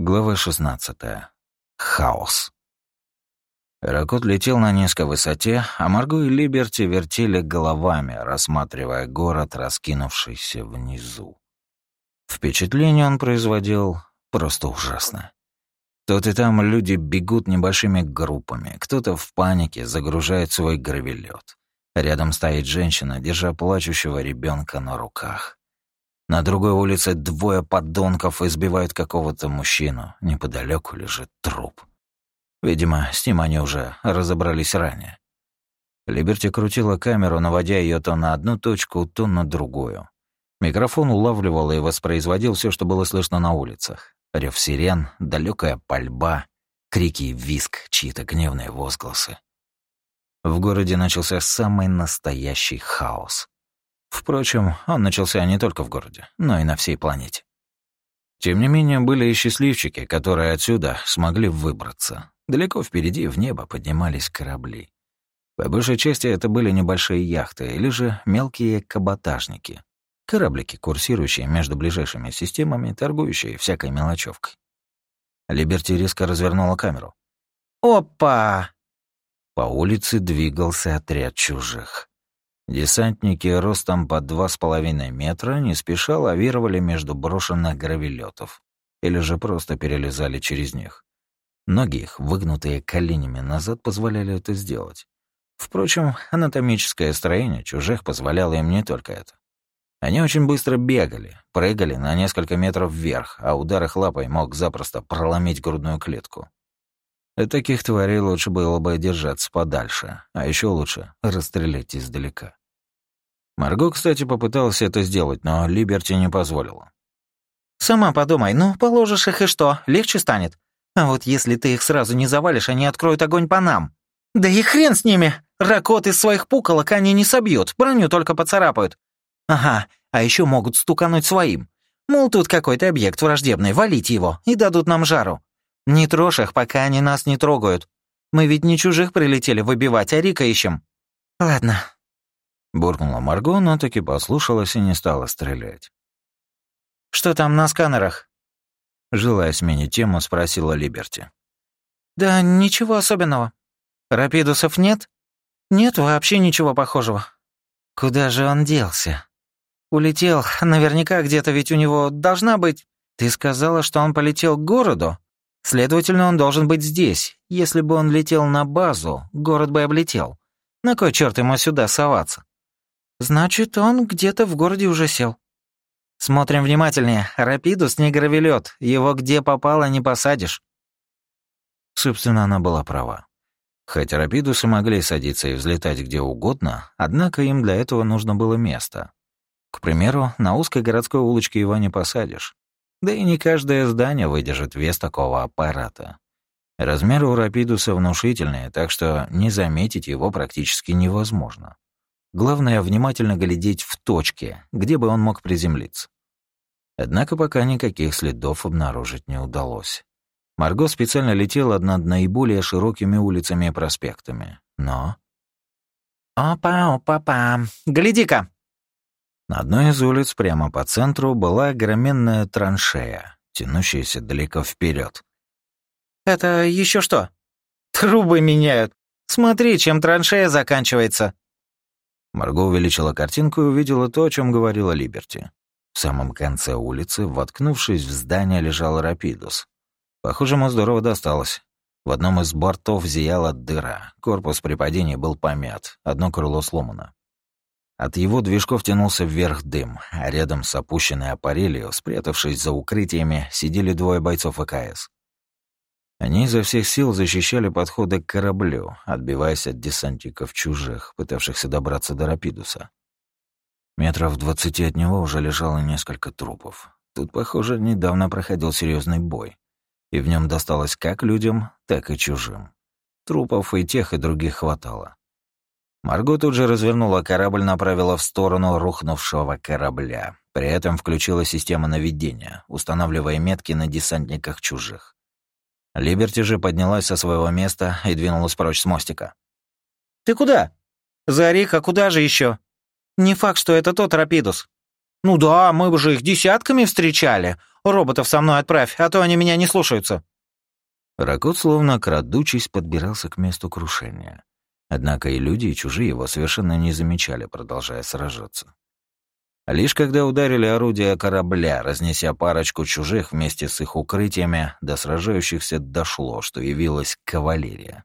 Глава 16. Хаос. Ракот летел на низкой высоте, а Марго и Либерти вертели головами, рассматривая город, раскинувшийся внизу. Впечатление он производил просто ужасно. Тут и там люди бегут небольшими группами, кто-то в панике загружает свой гравелет. Рядом стоит женщина, держа плачущего ребенка на руках. На другой улице двое подонков избивают какого-то мужчину. Неподалеку лежит труп. Видимо, с ним они уже разобрались ранее. Либерти крутила камеру, наводя ее то на одну точку, то на другую. Микрофон улавливал и воспроизводил все, что было слышно на улицах. Рев сирен, далекая пальба, крики и виск, чьи-то гневные возгласы. В городе начался самый настоящий хаос. Впрочем, он начался не только в городе, но и на всей планете. Тем не менее, были и счастливчики, которые отсюда смогли выбраться. Далеко впереди в небо поднимались корабли. По большей части это были небольшие яхты или же мелкие каботажники. Кораблики, курсирующие между ближайшими системами, торгующие всякой мелочевкой. Либерти резко развернула камеру. «Опа!» По улице двигался отряд чужих. Десантники ростом по два с половиной метра не спеша лавировали между брошенных гравелетов или же просто перелезали через них. Ноги их, выгнутые коленями назад, позволяли это сделать. Впрочем, анатомическое строение чужих позволяло им не только это. Они очень быстро бегали, прыгали на несколько метров вверх, а удар их лапой мог запросто проломить грудную клетку. От таких тварей лучше было бы держаться подальше, а еще лучше расстрелять издалека. Марго, кстати, попыталась это сделать, но Либерти не позволила. «Сама подумай, ну, положишь их и что, легче станет. А вот если ты их сразу не завалишь, они откроют огонь по нам. Да и хрен с ними! Ракот из своих пуколок они не собьют, броню только поцарапают. Ага, а еще могут стукануть своим. Мол, тут какой-то объект враждебный, валить его, и дадут нам жару. Не трожь их, пока они нас не трогают. Мы ведь не чужих прилетели выбивать, а Рика ищем. Ладно, Буркнула Марго, но таки послушалась и не стала стрелять. «Что там на сканерах?» Желая сменить тему, спросила Либерти. «Да ничего особенного. Рапидусов нет? Нет вообще ничего похожего. Куда же он делся? Улетел, наверняка где-то ведь у него должна быть... Ты сказала, что он полетел к городу? Следовательно, он должен быть здесь. Если бы он летел на базу, город бы облетел. На кой черт ему сюда соваться? Значит, он где-то в городе уже сел. Смотрим внимательнее. Рапидус не гравелет. Его где попало, не посадишь. Собственно, она была права. Хотя рапидусы могли садиться и взлетать где угодно, однако им для этого нужно было место. К примеру, на узкой городской улочке его не посадишь. Да и не каждое здание выдержит вес такого аппарата. Размеры у рапидуса внушительные, так что не заметить его практически невозможно. Главное — внимательно глядеть в точке, где бы он мог приземлиться. Однако пока никаких следов обнаружить не удалось. Марго специально летела над наиболее широкими улицами и проспектами. Но... «Опа-опа-па! Гляди-ка!» На одной из улиц прямо по центру была огроменная траншея, тянущаяся далеко вперед. «Это еще что?» «Трубы меняют. Смотри, чем траншея заканчивается!» Марго увеличила картинку и увидела то, о чем говорила Либерти. В самом конце улицы, воткнувшись в здание, лежал Рапидус. Похоже, ему здорово досталось. В одном из бортов зияла дыра, корпус при падении был помят, одно крыло сломано. От его движков тянулся вверх дым, а рядом с опущенной аппарелью, спрятавшись за укрытиями, сидели двое бойцов АКС. Они изо всех сил защищали подходы к кораблю, отбиваясь от десантников чужих, пытавшихся добраться до Рапидуса. Метров двадцати от него уже лежало несколько трупов. Тут, похоже, недавно проходил серьезный бой. И в нем досталось как людям, так и чужим. Трупов и тех, и других хватало. Марго тут же развернула корабль, направила в сторону рухнувшего корабля. При этом включила систему наведения, устанавливая метки на десантниках чужих. Либерти же поднялась со своего места и двинулась прочь с мостика. «Ты куда?» «Зарика, куда же еще? Не факт, что это тот Рапидус». «Ну да, мы бы же их десятками встречали. роботов со мной отправь, а то они меня не слушаются». Ракот, словно крадучись, подбирался к месту крушения. Однако и люди, и чужие его совершенно не замечали, продолжая сражаться. Лишь когда ударили орудия корабля, разнеся парочку чужих вместе с их укрытиями, до сражающихся дошло, что явилась кавалерия.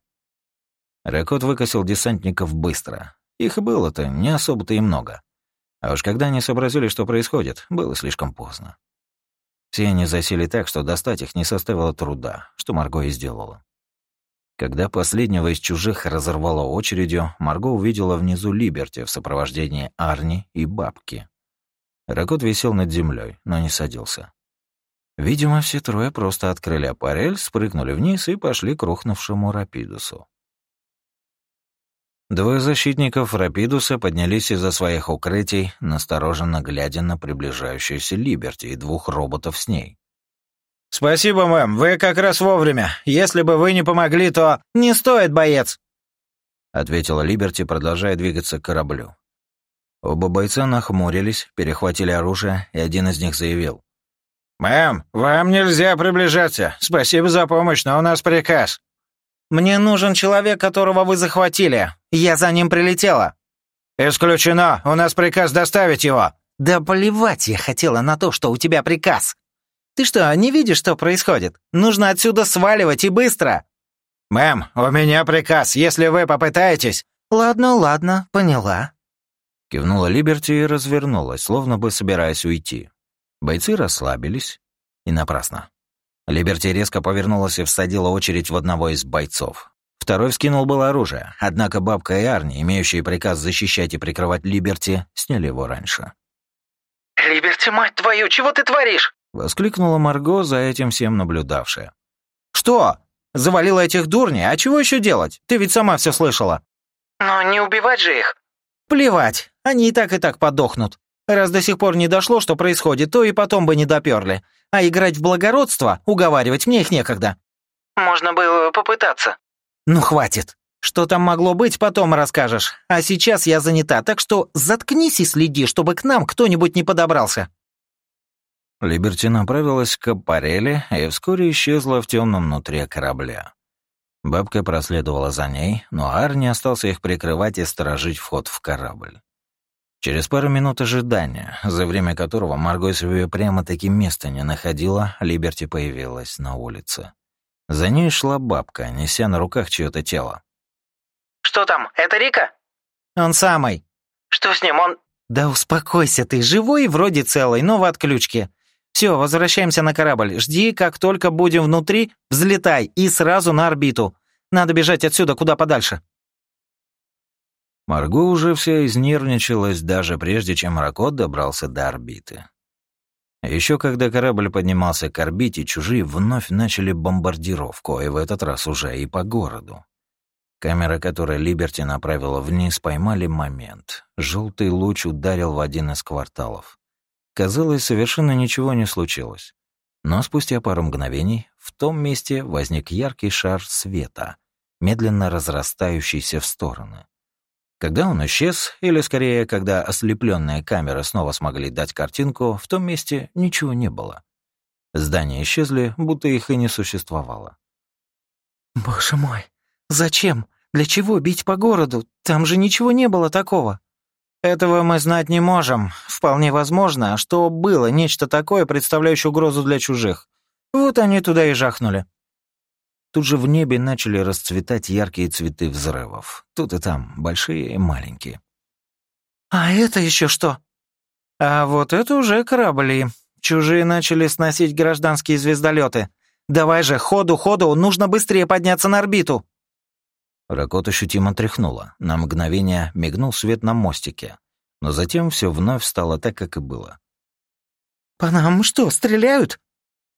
Ракот выкосил десантников быстро. Их было-то не особо-то и много. А уж когда они сообразили, что происходит, было слишком поздно. Все они засели так, что достать их не составило труда, что Марго и сделала. Когда последнего из чужих разорвало очередью, Марго увидела внизу Либерти в сопровождении Арни и бабки. Ракот висел над землей, но не садился. Видимо, все трое просто открыли аппарель, спрыгнули вниз и пошли к рухнувшему Рапидусу. Двое защитников Рапидуса поднялись из-за своих укрытий, настороженно глядя на приближающуюся Либерти и двух роботов с ней. «Спасибо, мэм, вы как раз вовремя. Если бы вы не помогли, то...» «Не стоит, боец!» — ответила Либерти, продолжая двигаться к кораблю. Оба бойца нахмурились, перехватили оружие, и один из них заявил. «Мэм, вам нельзя приближаться. Спасибо за помощь, но у нас приказ». «Мне нужен человек, которого вы захватили. Я за ним прилетела». «Исключено. У нас приказ доставить его». «Да плевать я хотела на то, что у тебя приказ. Ты что, не видишь, что происходит? Нужно отсюда сваливать и быстро». «Мэм, у меня приказ. Если вы попытаетесь...» «Ладно, ладно, поняла. Кивнула Либерти и развернулась, словно бы собираясь уйти. Бойцы расслабились. И напрасно. Либерти резко повернулась и всадила очередь в одного из бойцов. Второй вскинул было оружие, однако бабка и Арни, имеющие приказ защищать и прикрывать Либерти, сняли его раньше. «Либерти, мать твою, чего ты творишь?» — воскликнула Марго, за этим всем наблюдавшая. «Что? Завалила этих дурней? А чего еще делать? Ты ведь сама все слышала». «Но не убивать же их!» «Плевать, они и так и так подохнут. Раз до сих пор не дошло, что происходит, то и потом бы не доперли. А играть в благородство, уговаривать мне их некогда». «Можно было попытаться». «Ну, хватит. Что там могло быть, потом расскажешь. А сейчас я занята, так что заткнись и следи, чтобы к нам кто-нибудь не подобрался». Либерти направилась к аппарели и вскоре исчезла в темном внутри корабля. Бабка проследовала за ней, но Арни остался их прикрывать и сторожить вход в корабль. Через пару минут ожидания, за время которого Марго себе прямо-таки места не находила, Либерти появилась на улице. За ней шла бабка, неся на руках чьё-то тело. «Что там, это Рика?» «Он самый». «Что с ним, он...» «Да успокойся ты, живой и вроде целый, но в отключке. Все, возвращаемся на корабль. Жди, как только будем внутри, взлетай и сразу на орбиту. Надо бежать отсюда куда подальше». Марго уже вся изнервничалась даже прежде, чем Ракот добрался до орбиты. Еще когда корабль поднимался к орбите, чужие вновь начали бомбардировку, и в этот раз уже и по городу. Камера, которую Либерти направила вниз, поймали момент. Желтый луч ударил в один из кварталов. Казалось, совершенно ничего не случилось. Но спустя пару мгновений в том месте возник яркий шар света, медленно разрастающийся в стороны. Когда он исчез, или скорее, когда ослепленные камеры снова смогли дать картинку, в том месте ничего не было. Здания исчезли, будто их и не существовало. «Боже мой, зачем? Для чего бить по городу? Там же ничего не было такого». Этого мы знать не можем. Вполне возможно, что было нечто такое, представляющее угрозу для чужих. Вот они туда и жахнули. Тут же в небе начали расцветать яркие цветы взрывов. Тут и там, большие и маленькие. «А это еще что?» «А вот это уже корабли. Чужие начали сносить гражданские звездолеты. Давай же, ходу, ходу, нужно быстрее подняться на орбиту!» Ракот ощутимо тряхнула. На мгновение мигнул свет на мостике. Но затем все вновь стало так, как и было. «По нам что, стреляют?»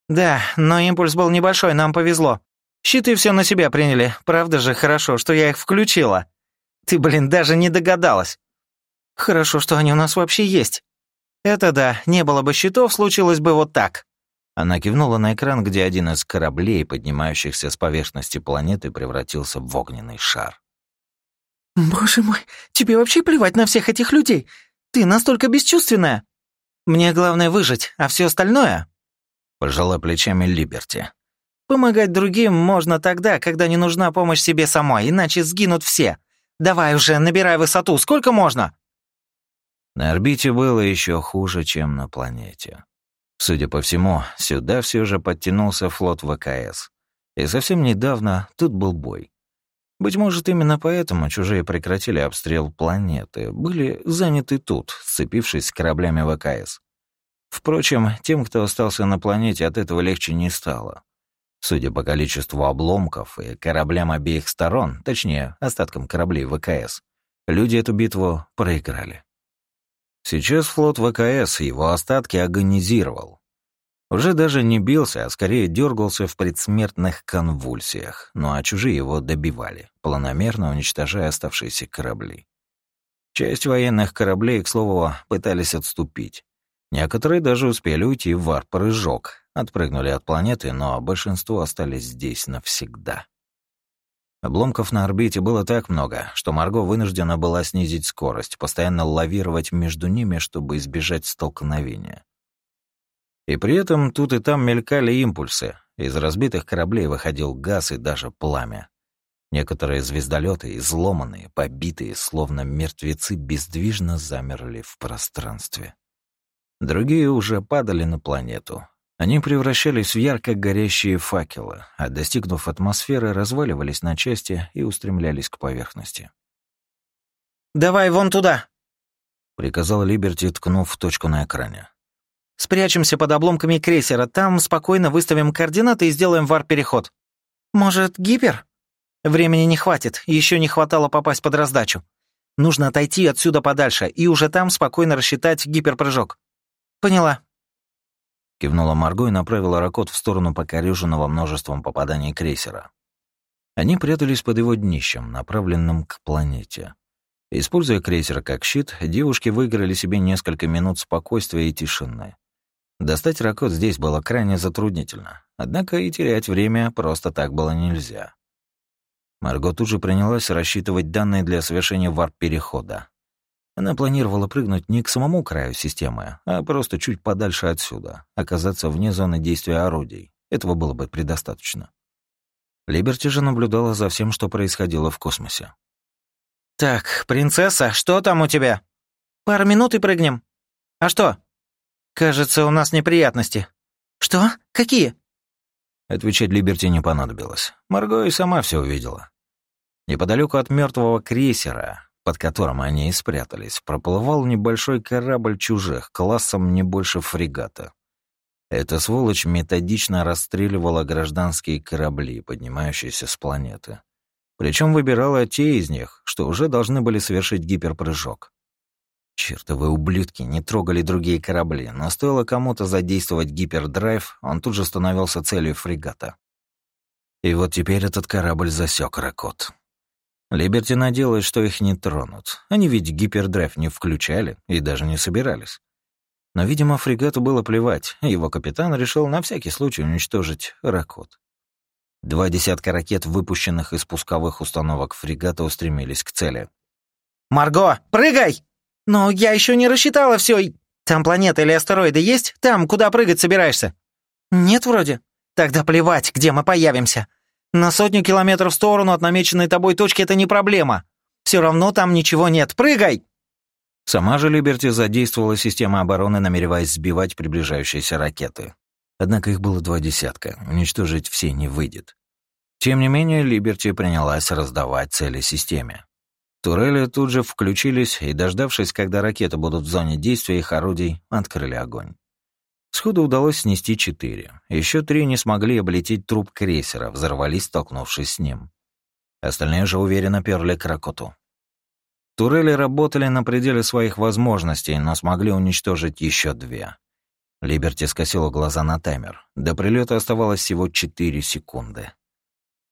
«Да, но импульс был небольшой, нам повезло. Щиты все на себя приняли. Правда же хорошо, что я их включила. Ты, блин, даже не догадалась. Хорошо, что они у нас вообще есть. Это да, не было бы щитов, случилось бы вот так». Она кивнула на экран, где один из кораблей, поднимающихся с поверхности планеты, превратился в огненный шар. «Боже мой, тебе вообще плевать на всех этих людей? Ты настолько бесчувственная!» «Мне главное выжить, а все остальное...» Пожала плечами Либерти. «Помогать другим можно тогда, когда не нужна помощь себе самой, иначе сгинут все. Давай уже, набирай высоту, сколько можно?» На орбите было еще хуже, чем на планете. Судя по всему, сюда все же подтянулся флот ВКС. И совсем недавно тут был бой. Быть может, именно поэтому чужие прекратили обстрел планеты, были заняты тут, сцепившись с кораблями ВКС. Впрочем, тем, кто остался на планете, от этого легче не стало. Судя по количеству обломков и кораблям обеих сторон, точнее, остаткам кораблей ВКС, люди эту битву проиграли. Сейчас флот ВКС его остатки агонизировал. Уже даже не бился, а скорее дергался в предсмертных конвульсиях, ну а чужие его добивали, планомерно уничтожая оставшиеся корабли. Часть военных кораблей, к слову, пытались отступить. Некоторые даже успели уйти в варп-прыжок, отпрыгнули от планеты, но большинство остались здесь навсегда. Обломков на орбите было так много, что Марго вынуждена была снизить скорость, постоянно лавировать между ними, чтобы избежать столкновения. И при этом тут и там мелькали импульсы. Из разбитых кораблей выходил газ и даже пламя. Некоторые звездолеты, изломанные, побитые, словно мертвецы, бездвижно замерли в пространстве. Другие уже падали на планету, они превращались в ярко горящие факелы, а достигнув атмосферы, разваливались на части и устремлялись к поверхности. «Давай вон туда!» — приказал Либерти, ткнув в точку на экране. «Спрячемся под обломками крейсера, там спокойно выставим координаты и сделаем вар-переход. Может, гипер? Времени не хватит, еще не хватало попасть под раздачу. Нужно отойти отсюда подальше и уже там спокойно рассчитать гиперпрыжок. Поняла. Кивнула Марго и направила Ракот в сторону покореженного множеством попаданий крейсера. Они прятались под его днищем, направленным к планете. Используя крейсер как щит, девушки выиграли себе несколько минут спокойствия и тишины. Достать Ракот здесь было крайне затруднительно, однако и терять время просто так было нельзя. Марго тут же принялась рассчитывать данные для совершения варп-перехода. Она планировала прыгнуть не к самому краю системы, а просто чуть подальше отсюда, оказаться вне зоны действия орудий. Этого было бы предостаточно. Либерти же наблюдала за всем, что происходило в космосе. «Так, принцесса, что там у тебя? Пару минут и прыгнем. А что? Кажется, у нас неприятности. Что? Какие?» Отвечать Либерти не понадобилось. Марго и сама все увидела. Неподалеку от мертвого крейсера, под которым они и спрятались, проплывал небольшой корабль чужих, классом не больше фрегата. Эта сволочь методично расстреливала гражданские корабли, поднимающиеся с планеты. Причем выбирала те из них, что уже должны были совершить гиперпрыжок. Чертовы ублюдки не трогали другие корабли, но стоило кому-то задействовать гипердрайв, он тут же становился целью фрегата. И вот теперь этот корабль засек Ракот. Либерти надеялась, что их не тронут. Они ведь гипердрайв не включали и даже не собирались. Но, видимо, фрегату было плевать, его капитан решил на всякий случай уничтожить Ракот. Два десятка ракет, выпущенных из пусковых установок фрегата, устремились к цели. «Марго, прыгай! Но я еще не рассчитала все. Там планета или астероиды есть? Там, куда прыгать собираешься?» «Нет, вроде. Тогда плевать, где мы появимся. На сотню километров в сторону от намеченной тобой точки это не проблема. Все равно там ничего нет. Прыгай!» Сама же Либерти задействовала систему обороны, намереваясь сбивать приближающиеся ракеты. Однако их было два десятка, уничтожить все не выйдет. Тем не менее, Либерти принялась раздавать цели системе. Турели тут же включились и, дождавшись, когда ракеты будут в зоне действия их орудий, открыли огонь. Сходу удалось снести четыре. Еще три не смогли облететь труп крейсера, взорвались, столкнувшись с ним. Остальные же уверенно перли к Ракоту. Турели работали на пределе своих возможностей, но смогли уничтожить еще две. Либерти скосила глаза на таймер. До прилета оставалось всего четыре секунды.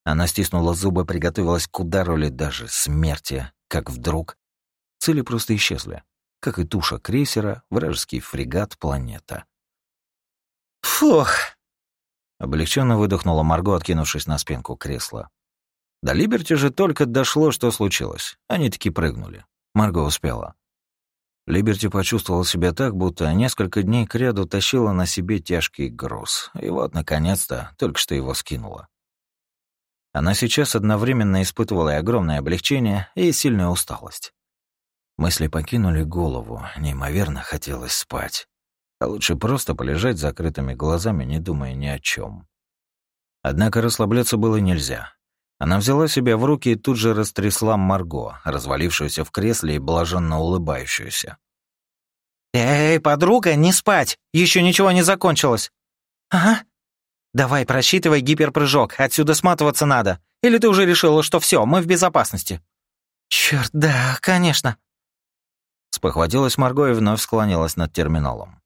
Она стиснула зубы, приготовилась к удару или даже смерти, как вдруг цели просто исчезли, как и туша крейсера, вражеский фрегат, планета. «Фух!» Облегченно выдохнула Марго, откинувшись на спинку кресла. До Либерти же только дошло, что случилось. Они таки прыгнули. Марго успела. Либерти почувствовал себя так, будто несколько дней кряду тащила на себе тяжкий груз, и вот, наконец-то, только что его скинула. Она сейчас одновременно испытывала и огромное облегчение, и сильную усталость. Мысли покинули голову, неимоверно хотелось спать. А лучше просто полежать с закрытыми глазами, не думая ни о чем. Однако расслабляться было нельзя. Она взяла себя в руки и тут же растрясла Марго, развалившуюся в кресле и блаженно улыбающуюся. «Эй, подруга, не спать! Еще ничего не закончилось!» «Ага. Давай, просчитывай гиперпрыжок, отсюда сматываться надо. Или ты уже решила, что все, мы в безопасности?» «Черт, да, конечно!» Спохватилась Марго и вновь склонилась над терминалом.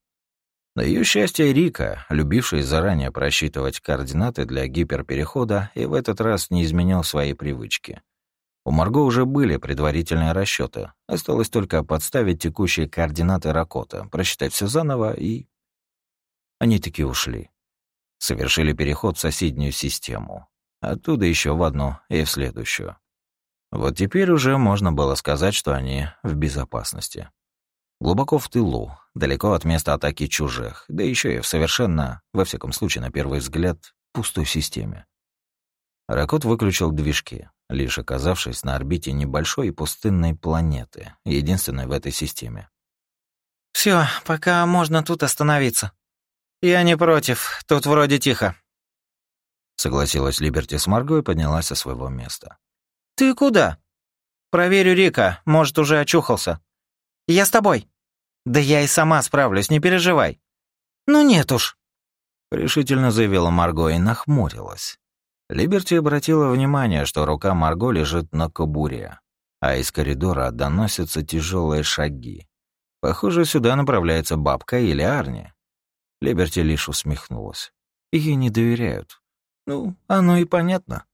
На ее счастье Рика, любивший заранее просчитывать координаты для гиперперехода, и в этот раз не изменил свои привычки. У Марго уже были предварительные расчеты. Осталось только подставить текущие координаты Ракота, просчитать все заново, и... Они таки ушли. Совершили переход в соседнюю систему. Оттуда еще в одну и в следующую. Вот теперь уже можно было сказать, что они в безопасности. Глубоко в тылу, далеко от места атаки чужих, да еще и в совершенно, во всяком случае, на первый взгляд, пустой системе. Ракот выключил движки, лишь оказавшись на орбите небольшой и пустынной планеты, единственной в этой системе. Все, пока можно тут остановиться. Я не против, тут вроде тихо. Согласилась Либерти с Марго и поднялась со своего места. Ты куда? Проверю Рика, может, уже очухался. Я с тобой. Да я и сама справлюсь, не переживай. Ну нет уж. Решительно заявила Марго и нахмурилась. Либерти обратила внимание, что рука Марго лежит на кобуре, а из коридора доносятся тяжелые шаги. Похоже, сюда направляется бабка или Арни. Либерти лишь усмехнулась. Ей не доверяют. Ну, оно и понятно.